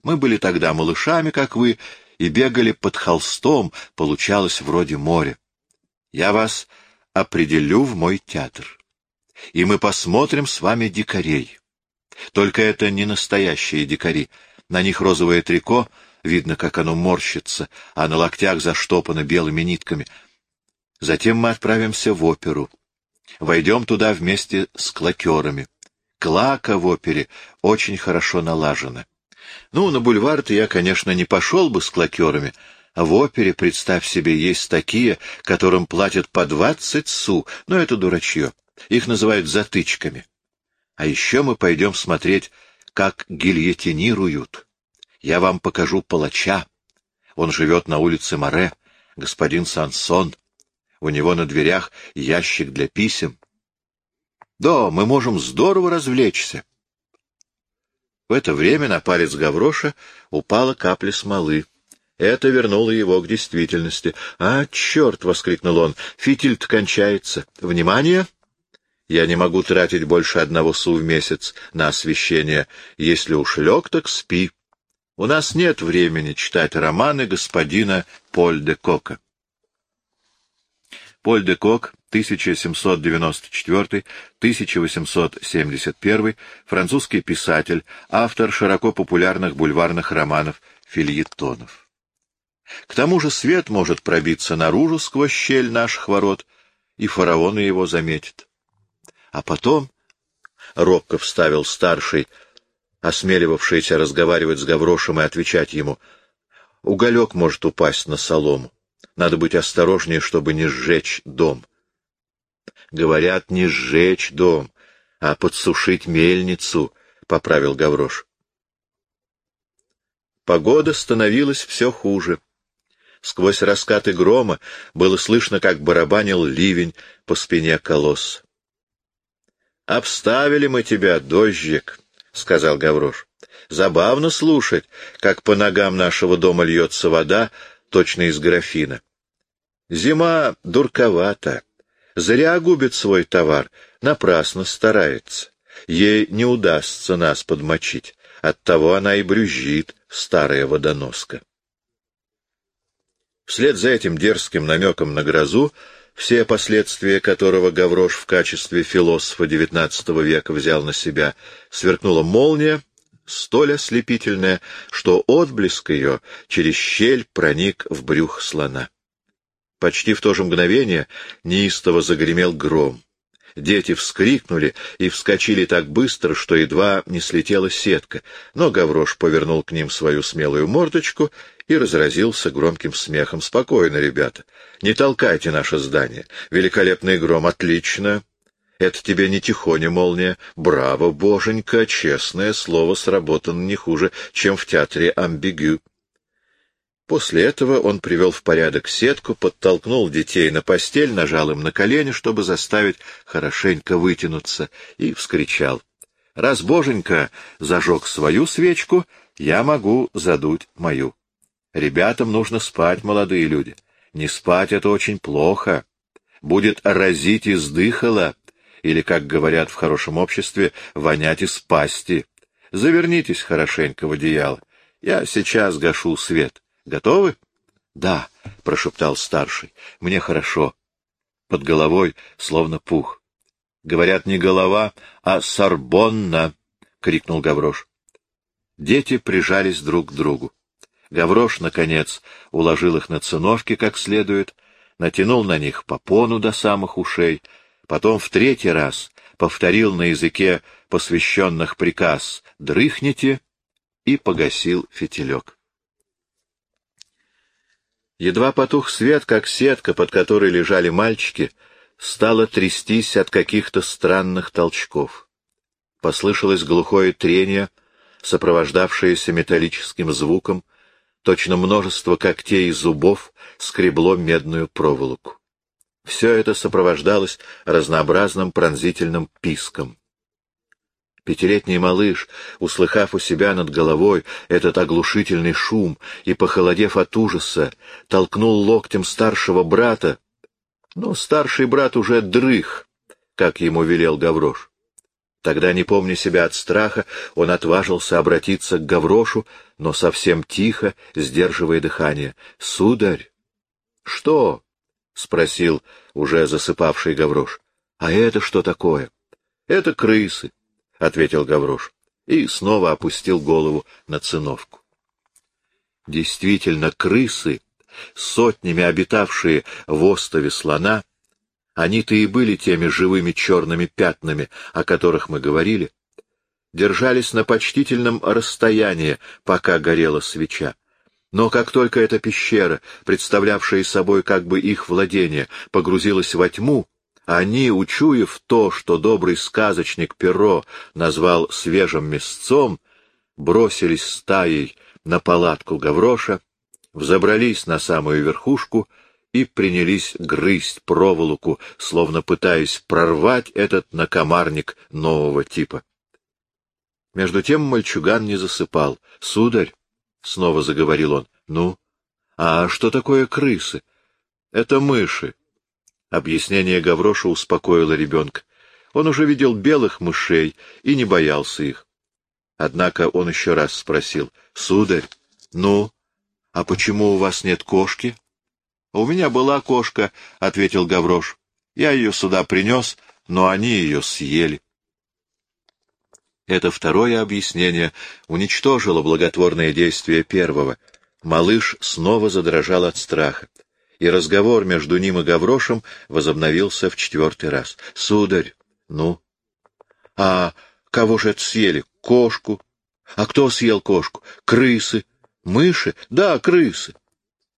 Мы были тогда малышами, как вы, и бегали под холстом, получалось вроде моря. Я вас определю в мой театр. И мы посмотрим с вами дикарей. Только это не настоящие дикари. На них розовое трико, видно, как оно морщится, а на локтях заштопано белыми нитками. Затем мы отправимся в оперу. Войдем туда вместе с клакерами. Клака в опере очень хорошо налажена. Ну, на бульвар-то я, конечно, не пошел бы с клакерами, а в опере, представь себе, есть такие, которым платят по двадцать су, но это дурачье. Их называют затычками. А еще мы пойдем смотреть, как гильотинируют. Я вам покажу палача. Он живет на улице Море, господин Сансон. У него на дверях ящик для писем. Да, мы можем здорово развлечься. В это время на палец Гавроша упала капля смолы. Это вернуло его к действительности. «А, черт!» — воскликнул он. «Фитиль-то кончается. Внимание!» Я не могу тратить больше одного су в месяц на освещение. Если уж лег, так спи. У нас нет времени читать романы господина Поль де Кока. Поль де Кок, 1794-1871, французский писатель, автор широко популярных бульварных романов, фильетонов. К тому же свет может пробиться наружу сквозь щель наших ворот, и фараоны его заметят. А потом, — робко вставил старший, осмеливавшийся разговаривать с Гаврошем и отвечать ему, — уголек может упасть на солому. Надо быть осторожнее, чтобы не сжечь дом. Говорят, не сжечь дом, а подсушить мельницу, — поправил Гаврош. Погода становилась все хуже. Сквозь раскаты грома было слышно, как барабанил ливень по спине колосса. «Обставили мы тебя, дождик», — сказал Гаврош. «Забавно слушать, как по ногам нашего дома льется вода, точно из графина. Зима дурковата, зря губит свой товар, напрасно старается. Ей не удастся нас подмочить, оттого она и брюзжит, старая водоноска». Вслед за этим дерзким намеком на грозу все последствия которого Гаврош в качестве философа XIX века взял на себя, сверкнула молния, столь ослепительная, что отблеск ее через щель проник в брюх слона. Почти в то же мгновение неистово загремел гром. Дети вскрикнули и вскочили так быстро, что едва не слетела сетка, но Гаврош повернул к ним свою смелую мордочку и разразился громким смехом. «Спокойно, ребята, не толкайте наше здание. Великолепный гром, отлично. Это тебе не тихоня молния. Браво, боженька, честное слово сработано не хуже, чем в театре «Амбигю». После этого он привел в порядок сетку, подтолкнул детей на постель, нажал им на колени, чтобы заставить хорошенько вытянуться, и вскричал. «Раз Боженька зажег свою свечку, я могу задуть мою. Ребятам нужно спать, молодые люди. Не спать — это очень плохо. Будет разить из дыхала, или, как говорят в хорошем обществе, вонять из пасти. Завернитесь хорошенько в одеяло. Я сейчас гашу свет». Готовы? — Да, — прошептал старший. — Мне хорошо. Под головой словно пух. — Говорят, не голова, а сорбонна, — крикнул Гаврош. Дети прижались друг к другу. Гаврош, наконец, уложил их на циновки как следует, натянул на них попону до самых ушей, потом в третий раз повторил на языке посвященных приказ «дрыхните» и погасил фитилек. Едва потух свет, как сетка, под которой лежали мальчики, стала трястись от каких-то странных толчков. Послышалось глухое трение, сопровождавшееся металлическим звуком, точно множество когтей и зубов скребло медную проволоку. Все это сопровождалось разнообразным пронзительным писком. Пятилетний малыш, услыхав у себя над головой этот оглушительный шум и, похолодев от ужаса, толкнул локтем старшего брата, но старший брат уже дрых, как ему велел Гаврош. Тогда, не помня себя от страха, он отважился обратиться к Гаврошу, но совсем тихо, сдерживая дыхание. — Сударь! — Что? — спросил уже засыпавший Гаврош. — А это что такое? — Это крысы, — ответил Гаврош и снова опустил голову на циновку. Действительно, крысы, сотнями обитавшие в остове слона, они-то и были теми живыми черными пятнами, о которых мы говорили, держались на почтительном расстоянии, пока горела свеча. Но как только эта пещера, представлявшая собой как бы их владение, погрузилась во тьму, они, учуяв то, что добрый сказочник Перо назвал свежим мясцом, бросились стаей на палатку Гавроша, взобрались на самую верхушку и принялись грызть проволоку, словно пытаясь прорвать этот накомарник нового типа. Между тем мальчуган не засыпал. — Сударь, — снова заговорил он, — ну, а что такое крысы? — Это мыши. Объяснение Гавроша успокоило ребенка. Он уже видел белых мышей и не боялся их. Однако он еще раз спросил, — Сударь, ну, а почему у вас нет кошки? — У меня была кошка, — ответил Гаврош. — Я ее сюда принес, но они ее съели. Это второе объяснение уничтожило благотворное действие первого. Малыш снова задрожал от страха, и разговор между ним и Гаврошем возобновился в четвертый раз. — Сударь, ну? — А кого же это съели? Кошку? А кто съел кошку? Крысы? Мыши? Да, крысы.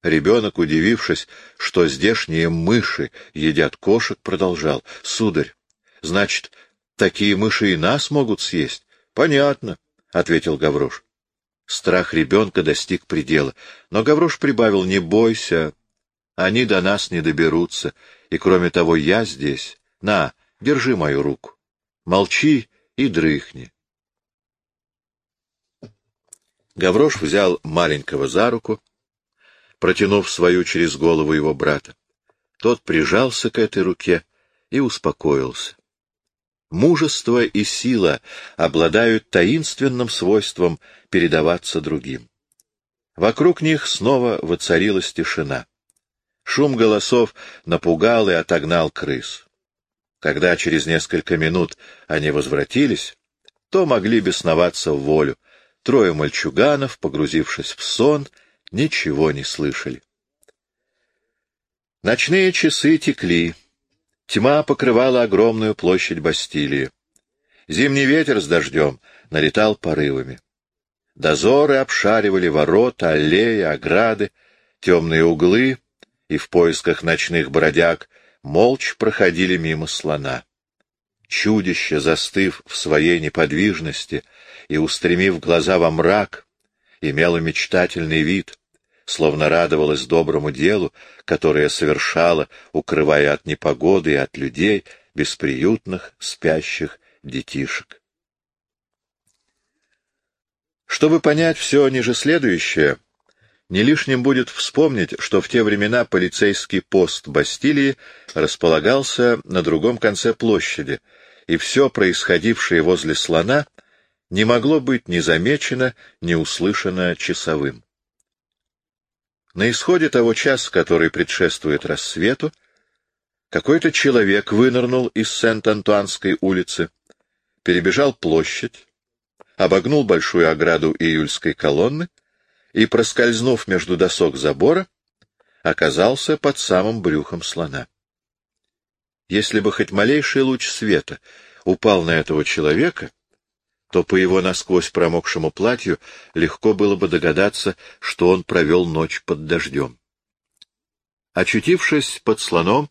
Ребенок, удивившись, что здешние мыши едят кошек, продолжал. — Сударь, значит, такие мыши и нас могут съесть? — Понятно, — ответил Гаврош. Страх ребенка достиг предела, но Гаврош прибавил, — не бойся, они до нас не доберутся, и, кроме того, я здесь. На, держи мою руку. Молчи и дрыхни. Гаврош взял маленького за руку, протянув свою через голову его брата. Тот прижался к этой руке и успокоился. Мужество и сила обладают таинственным свойством передаваться другим. Вокруг них снова воцарилась тишина. Шум голосов напугал и отогнал крыс. Когда через несколько минут они возвратились, то могли бесноваться в волю. Трое мальчуганов, погрузившись в сон, ничего не слышали. Ночные часы текли. Тьма покрывала огромную площадь Бастилии. Зимний ветер с дождем налетал порывами. Дозоры обшаривали ворота, аллеи, ограды, темные углы, и в поисках ночных бродяг молча проходили мимо слона. Чудище, застыв в своей неподвижности и устремив глаза во мрак, имело мечтательный вид — словно радовалась доброму делу, которое совершала, укрывая от непогоды и от людей бесприютных, спящих детишек. Чтобы понять все ниже следующее, не лишним будет вспомнить, что в те времена полицейский пост Бастилии располагался на другом конце площади, и все происходившее возле слона не могло быть ни замечено, ни услышано часовым. На исходе того часа, который предшествует рассвету, какой-то человек вынырнул из Сент-Антуанской улицы, перебежал площадь, обогнул большую ограду июльской колонны и, проскользнув между досок забора, оказался под самым брюхом слона. Если бы хоть малейший луч света упал на этого человека, то по его насквозь промокшему платью легко было бы догадаться, что он провел ночь под дождем. Очутившись под слоном,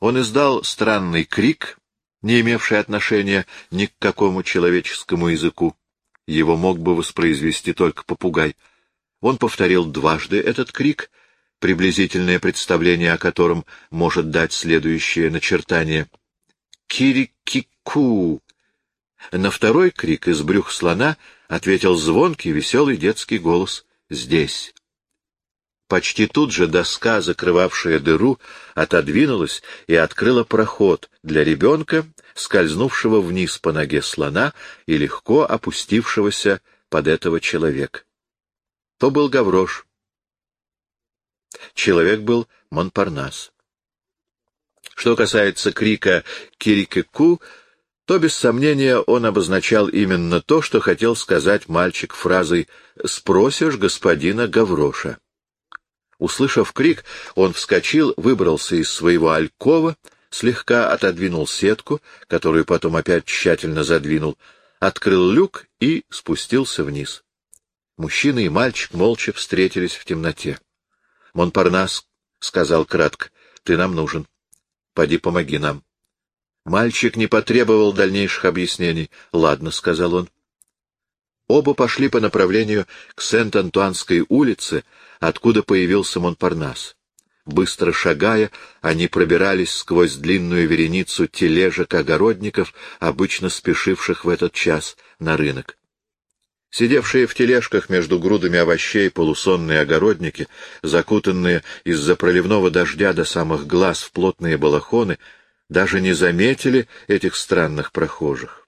он издал странный крик не имевший отношения ни к какому человеческому языку. Его мог бы воспроизвести только попугай. Он повторил дважды этот крик, приблизительное представление о котором может дать следующее начертание. «Кирикику!» На второй крик из брюх слона ответил звонкий, веселый детский голос «Здесь». Почти тут же доска, закрывавшая дыру, отодвинулась и открыла проход для ребенка, скользнувшего вниз по ноге слона и легко опустившегося под этого человека. То был Гаврош. Человек был Монпарнас. Что касается крика «Кирикеку», то, без сомнения, он обозначал именно то, что хотел сказать мальчик фразой «Спросишь господина Гавроша». Услышав крик, он вскочил, выбрался из своего алькова, слегка отодвинул сетку, которую потом опять тщательно задвинул, открыл люк и спустился вниз. Мужчина и мальчик молча встретились в темноте. Монпарнас сказал кратко, — Ты нам нужен. Поди помоги нам. Мальчик не потребовал дальнейших объяснений. — Ладно, — сказал он. Оба пошли по направлению к Сент-Антуанской улице, откуда появился Монпарнас. Быстро шагая, они пробирались сквозь длинную вереницу тележек-огородников, обычно спешивших в этот час на рынок. Сидевшие в тележках между грудами овощей полусонные огородники, закутанные из-за проливного дождя до самых глаз в плотные балахоны, даже не заметили этих странных прохожих.